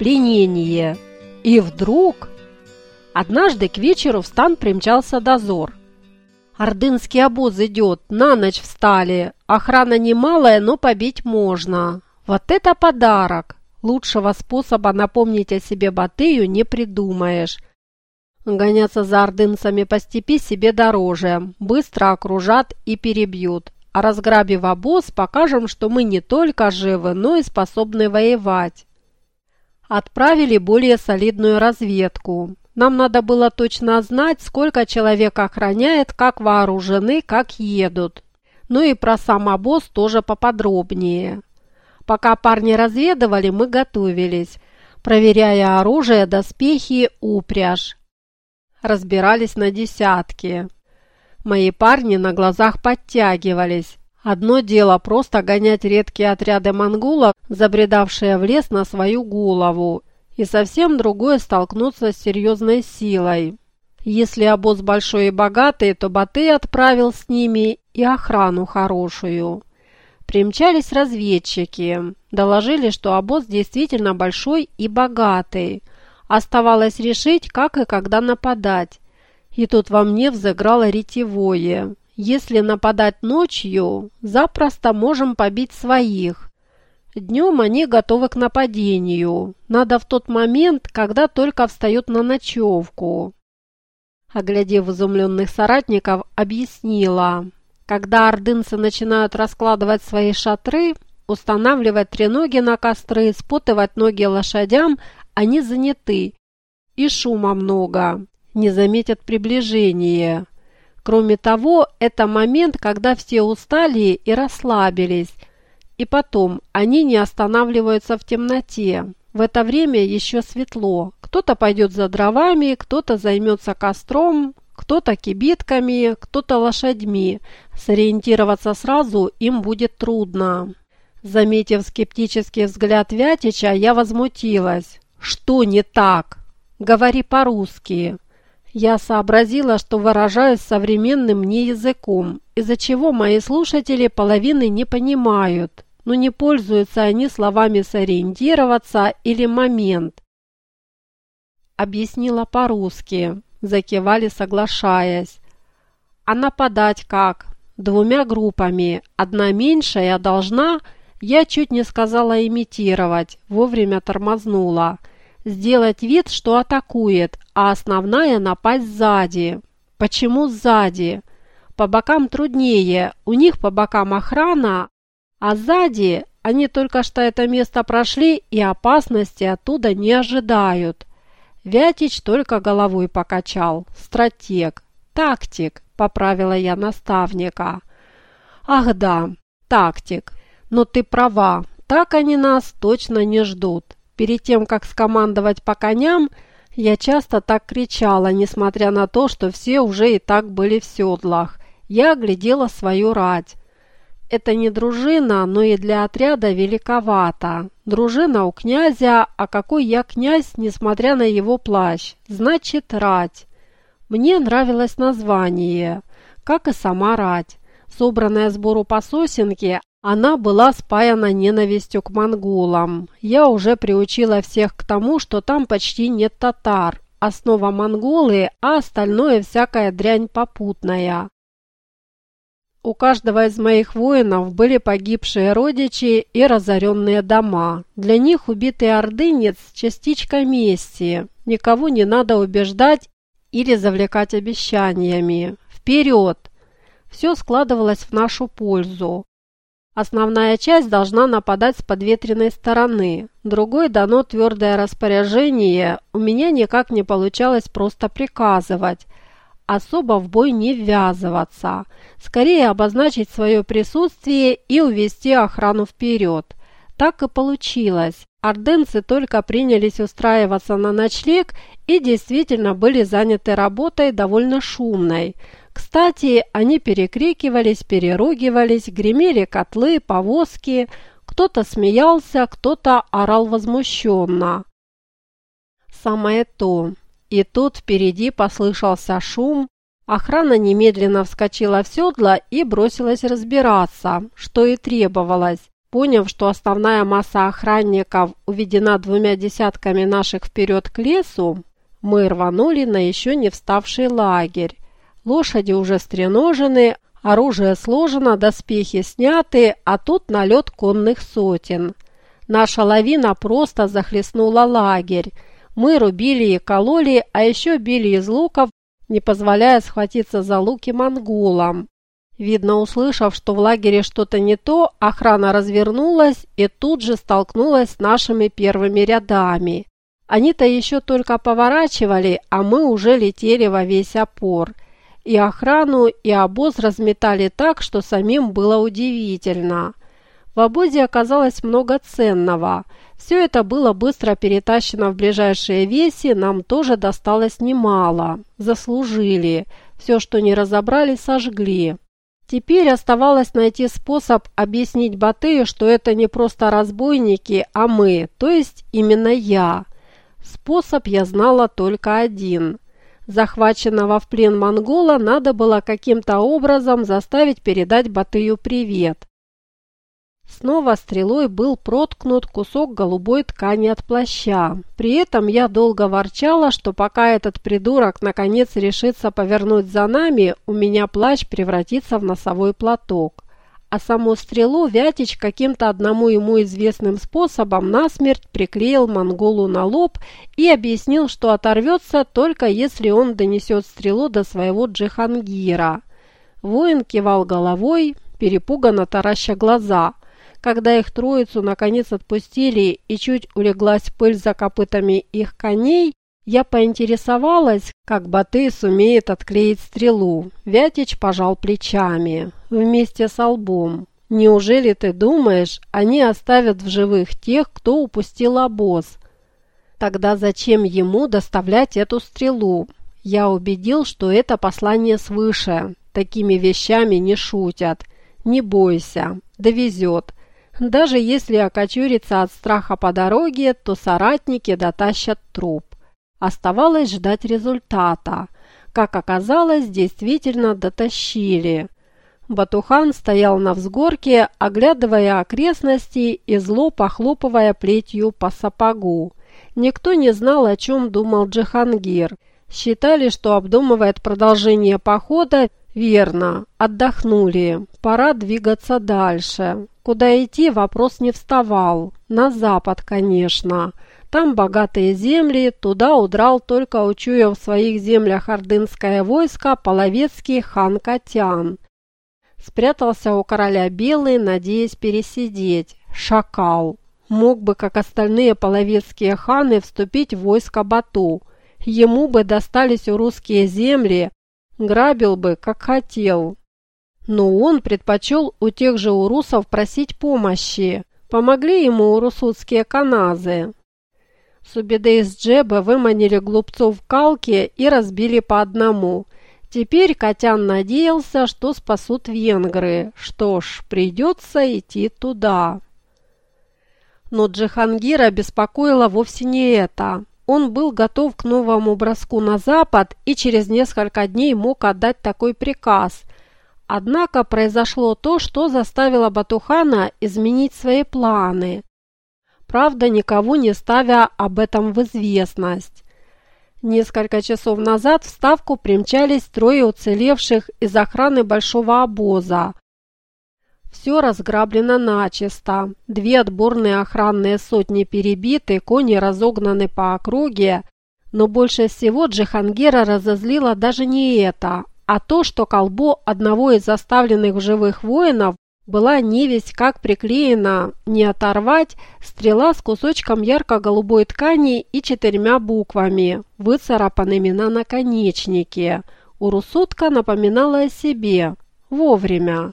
пленение. И вдруг... Однажды к вечеру в стан примчался дозор. Ордынский обоз идет, на ночь встали. Охрана немалая, но побить можно. Вот это подарок! Лучшего способа напомнить о себе Батыю не придумаешь. Гоняться за ордынцами по степи себе дороже. Быстро окружат и перебьют. А разграбив обоз, покажем, что мы не только живы, но и способны воевать. Отправили более солидную разведку. Нам надо было точно знать, сколько человек охраняет, как вооружены, как едут. Ну и про сам обоз тоже поподробнее. Пока парни разведывали, мы готовились, проверяя оружие, доспехи, упряжь. Разбирались на десятки. Мои парни на глазах подтягивались. Одно дело просто гонять редкие отряды монголов, забредавшие в лес на свою голову, и совсем другое столкнуться с серьезной силой. Если обоз большой и богатый, то Батый отправил с ними и охрану хорошую. Примчались разведчики, доложили, что обоз действительно большой и богатый. Оставалось решить, как и когда нападать. И тут во мне взыграло ретевое. Если нападать ночью, запросто можем побить своих. Днем они готовы к нападению. Надо в тот момент, когда только встают на ночевку. Оглядев изумленных соратников, объяснила. Когда ордынцы начинают раскладывать свои шатры, устанавливать треноги на костры, спутывать ноги лошадям, они заняты. И шума много. Не заметят приближения. Кроме того, это момент, когда все устали и расслабились – и потом, они не останавливаются в темноте. В это время еще светло. Кто-то пойдет за дровами, кто-то займется костром, кто-то кибитками, кто-то лошадьми. Сориентироваться сразу им будет трудно. Заметив скептический взгляд Вятича, я возмутилась. «Что не так? Говори по-русски». Я сообразила, что выражаюсь современным мне языком, из-за чего мои слушатели половины не понимают но не пользуются они словами «сориентироваться» или «момент». Объяснила по-русски, закивали, соглашаясь. А нападать как? Двумя группами. Одна меньшая должна, я чуть не сказала имитировать, вовремя тормознула. Сделать вид, что атакует, а основная напасть сзади. Почему сзади? По бокам труднее, у них по бокам охрана, а сзади они только что это место прошли и опасности оттуда не ожидают. Вятич только головой покачал. Стратег. Тактик, поправила я наставника. Ах да, тактик. Но ты права, так они нас точно не ждут. Перед тем, как скомандовать по коням, я часто так кричала, несмотря на то, что все уже и так были в седлах. Я оглядела свою рать. Это не дружина, но и для отряда великовато. Дружина у князя, а какой я князь, несмотря на его плащ? Значит, рать. Мне нравилось название, как и сама рать. Собранная сбору по сосенке, она была спаяна ненавистью к монголам. Я уже приучила всех к тому, что там почти нет татар. Основа монголы, а остальное всякая дрянь попутная. У каждого из моих воинов были погибшие родичи и разоренные дома. Для них убитый ордынец – частичка мести. Никого не надо убеждать или завлекать обещаниями. Вперед! Все складывалось в нашу пользу. Основная часть должна нападать с подветренной стороны. Другой дано твердое распоряжение. У меня никак не получалось просто приказывать особо в бой не ввязываться, скорее обозначить свое присутствие и увести охрану вперед. Так и получилось. Орденцы только принялись устраиваться на ночлег и действительно были заняты работой довольно шумной. Кстати, они перекрикивались, переругивались, гремели котлы, повозки. Кто-то смеялся, кто-то орал возмущенно. Самое то. И тут впереди послышался шум. Охрана немедленно вскочила в седло и бросилась разбираться, что и требовалось. Поняв, что основная масса охранников уведена двумя десятками наших вперед к лесу, мы рванули на еще не вставший лагерь. Лошади уже стреножены, оружие сложено, доспехи сняты, а тут налет конных сотен. Наша лавина просто захлестнула лагерь. Мы рубили и кололи, а еще били из луков, не позволяя схватиться за луки монголам. Видно, услышав, что в лагере что-то не то, охрана развернулась и тут же столкнулась с нашими первыми рядами. Они-то еще только поворачивали, а мы уже летели во весь опор. И охрану, и обоз разметали так, что самим было удивительно. В обозе оказалось много ценного. Все это было быстро перетащено в ближайшие веси, нам тоже досталось немало. Заслужили. Все, что не разобрали, сожгли. Теперь оставалось найти способ объяснить Батыю, что это не просто разбойники, а мы, то есть именно я. Способ я знала только один. Захваченного в плен монгола надо было каким-то образом заставить передать Батыю привет. Снова стрелой был проткнут кусок голубой ткани от плаща. При этом я долго ворчала, что пока этот придурок наконец решится повернуть за нами, у меня плащ превратится в носовой платок. А саму стрелу Вятич каким-то одному ему известным способом насмерть приклеил монголу на лоб и объяснил, что оторвется только если он донесет стрелу до своего Джихангира. Воин кивал головой, перепуганно тараща глаза – когда их троицу наконец отпустили и чуть улеглась пыль за копытами их коней, я поинтересовалась, как Батый сумеет отклеить стрелу. Вятич пожал плечами, вместе с лбом. «Неужели ты думаешь, они оставят в живых тех, кто упустил обоз?» «Тогда зачем ему доставлять эту стрелу?» Я убедил, что это послание свыше. Такими вещами не шутят. Не бойся, довезет. Даже если окочурится от страха по дороге, то соратники дотащат труп. Оставалось ждать результата. Как оказалось, действительно дотащили. Батухан стоял на взгорке, оглядывая окрестности и зло похлопывая плетью по сапогу. Никто не знал, о чем думал Джихангир. Считали, что обдумывает продолжение похода. Верно, отдохнули. Пора двигаться дальше. Куда идти, вопрос не вставал. На запад, конечно. Там богатые земли, туда удрал только учуяв в своих землях ордынское войско половецкий хан Катян. Спрятался у короля Белый, надеясь пересидеть. Шакал. Мог бы, как остальные половецкие ханы, вступить в войско Бату. Ему бы достались у русские земли, грабил бы, как хотел. Но он предпочел у тех же урусов просить помощи. Помогли ему урусутские каназы. Субидей с Джеба выманили глупцов в калке и разбили по одному. Теперь Котян надеялся, что спасут венгры. Что ж, придется идти туда. Но Джихангира беспокоило вовсе не это. Он был готов к новому броску на запад и через несколько дней мог отдать такой приказ – Однако произошло то, что заставило Батухана изменить свои планы. Правда, никого не ставя об этом в известность. Несколько часов назад в Ставку примчались трое уцелевших из охраны большого обоза. Все разграблено начисто. Две отборные охранные сотни перебиты, кони разогнаны по округе. Но больше всего Джихангера разозлило даже не это, а то, что колбо одного из заставленных живых воинов была не весь как приклеена, не оторвать, стрела с кусочком ярко-голубой ткани и четырьмя буквами, выцарапанными на наконечнике. Урусутка напоминала о себе. Вовремя.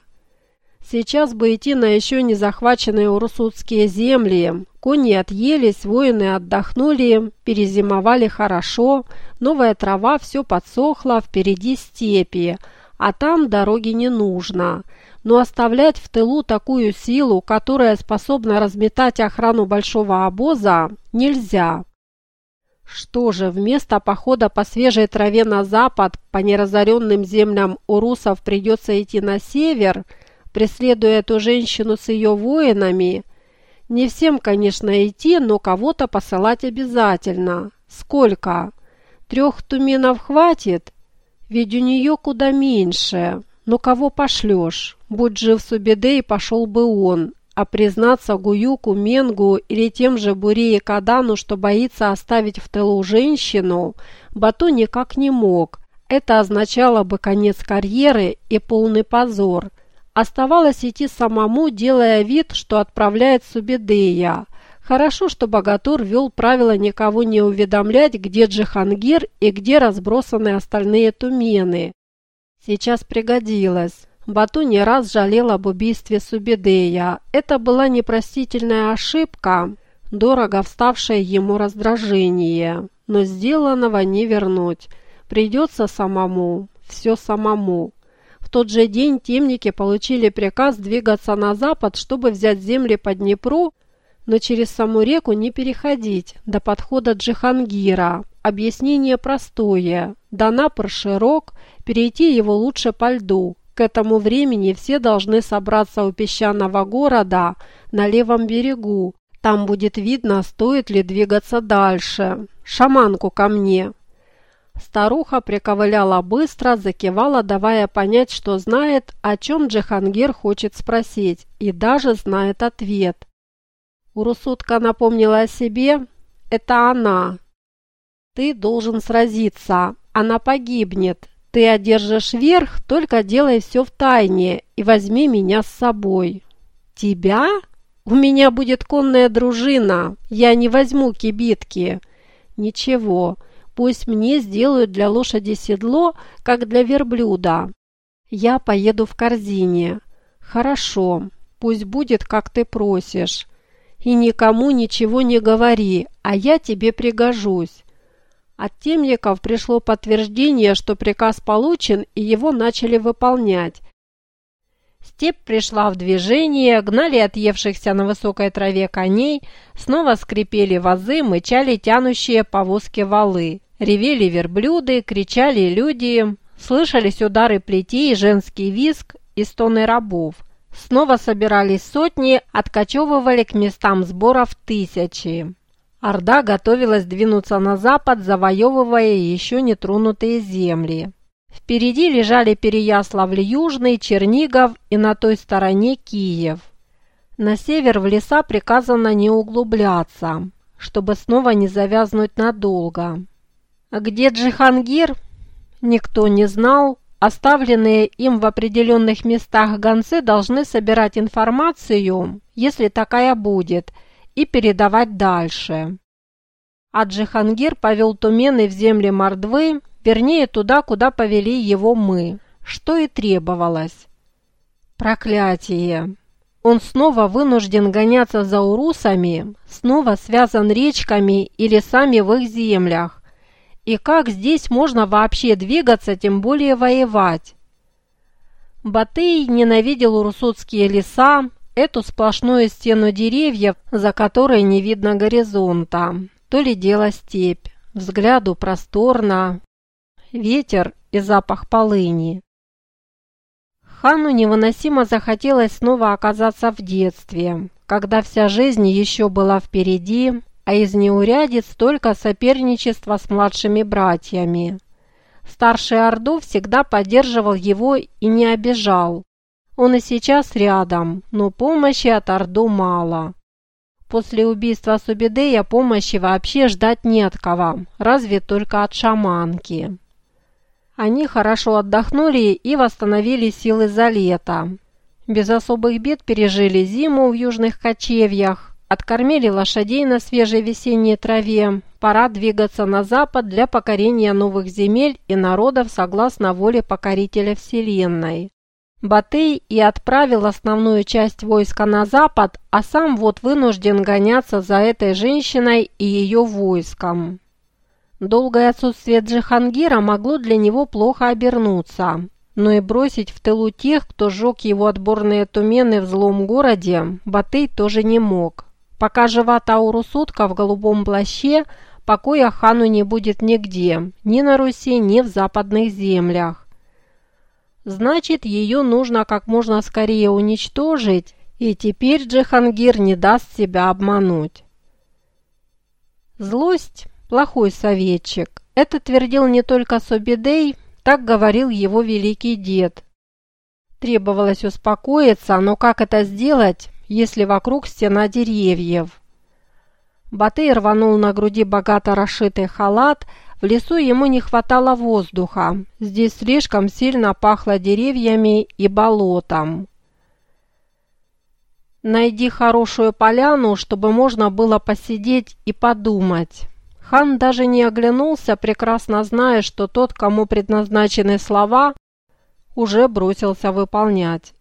Сейчас бы идти на еще не захваченные урусутские земли. Кони отъелись, воины отдохнули, перезимовали хорошо, новая трава все подсохла, впереди степи, а там дороги не нужно. Но оставлять в тылу такую силу, которая способна разметать охрану большого обоза, нельзя. Что же, вместо похода по свежей траве на запад, по неразоренным землям урусов придется идти на север – преследуя эту женщину с ее воинами. Не всем, конечно, идти, но кого-то посылать обязательно. Сколько? Трех туменов хватит? Ведь у нее куда меньше. Но кого пошлешь? Будь жив Субеде, и пошел бы он. А признаться Гуюку, Менгу или тем же Бурее Кадану, что боится оставить в тылу женщину, Бату никак не мог. Это означало бы конец карьеры и полный позор. Оставалось идти самому, делая вид, что отправляет Субедея. Хорошо, что Богатур вел правило никого не уведомлять, где Джихангир и где разбросаны остальные тумены. Сейчас пригодилось. Бату не раз жалел об убийстве Субедея. Это была непростительная ошибка, дорого вставшее ему раздражение. Но сделанного не вернуть. Придется самому, все самому. В тот же день темники получили приказ двигаться на запад, чтобы взять земли по Днепру, но через саму реку не переходить до подхода Джихангира. Объяснение простое. До Напр широк, перейти его лучше по льду, к этому времени все должны собраться у песчаного города на левом берегу. Там будет видно, стоит ли двигаться дальше. Шаманку ко мне!» Старуха приковыляла быстро, закивала, давая понять, что знает, о чем Джихангир хочет спросить, и даже знает ответ. Урусутка напомнила о себе. «Это она. Ты должен сразиться. Она погибнет. Ты одержишь верх, только делай все в тайне и возьми меня с собой. Тебя? У меня будет конная дружина. Я не возьму кибитки. Ничего, пусть мне сделают для лошади седло, как для верблюда. Я поеду в корзине. Хорошо, пусть будет, как ты просишь. И никому ничего не говори, а я тебе пригожусь. От темников пришло подтверждение, что приказ получен, и его начали выполнять. Степь пришла в движение, гнали отъевшихся на высокой траве коней, снова скрипели вазы, мычали тянущие повозки валы. Ревели верблюды, кричали люди, слышались удары плетей, женский визг и стоны рабов. Снова собирались сотни, откачевывали к местам сборов тысячи. Орда готовилась двинуться на запад, завоевывая еще нетронутые земли. Впереди лежали Переяславль-Южный, Чернигов и на той стороне Киев. На север в леса приказано не углубляться, чтобы снова не завязнуть надолго. А где Джихангир? Никто не знал. Оставленные им в определенных местах гонцы должны собирать информацию, если такая будет – и передавать дальше. А повел Тумены в земли Мордвы, вернее туда, куда повели его мы, что и требовалось. Проклятие! Он снова вынужден гоняться за урусами, снова связан речками и лесами в их землях. И как здесь можно вообще двигаться, тем более воевать? Батый ненавидел урусутские леса, эту сплошную стену деревьев, за которой не видно горизонта. То ли дело степь, взгляду просторно, ветер и запах полыни. Хану невыносимо захотелось снова оказаться в детстве, когда вся жизнь еще была впереди, а из неурядиц только соперничество с младшими братьями. Старший Орду всегда поддерживал его и не обижал, он и сейчас рядом, но помощи от Орду мало. После убийства Субидея помощи вообще ждать не от кого, разве только от шаманки. Они хорошо отдохнули и восстановили силы за лето. Без особых бед пережили зиму в южных кочевьях, откормили лошадей на свежей весенней траве. Пора двигаться на запад для покорения новых земель и народов согласно воле покорителя Вселенной. Батый и отправил основную часть войска на запад, а сам вот вынужден гоняться за этой женщиной и ее войском. Долгое отсутствие Джихангира могло для него плохо обернуться, но и бросить в тылу тех, кто сжег его отборные тумены в злом городе, Батый тоже не мог. Пока жива Таурусутка в голубом плаще, покоя хану не будет нигде, ни на Руси, ни в западных землях. Значит, ее нужно как можно скорее уничтожить, и теперь Джихангир не даст себя обмануть. Злость – плохой советчик. Это твердил не только Собидей, так говорил его великий дед. Требовалось успокоиться, но как это сделать, если вокруг стена деревьев? Батый рванул на груди богато расшитый халат, в лесу ему не хватало воздуха, здесь слишком сильно пахло деревьями и болотом. Найди хорошую поляну, чтобы можно было посидеть и подумать. Хан даже не оглянулся, прекрасно зная, что тот, кому предназначены слова, уже бросился выполнять.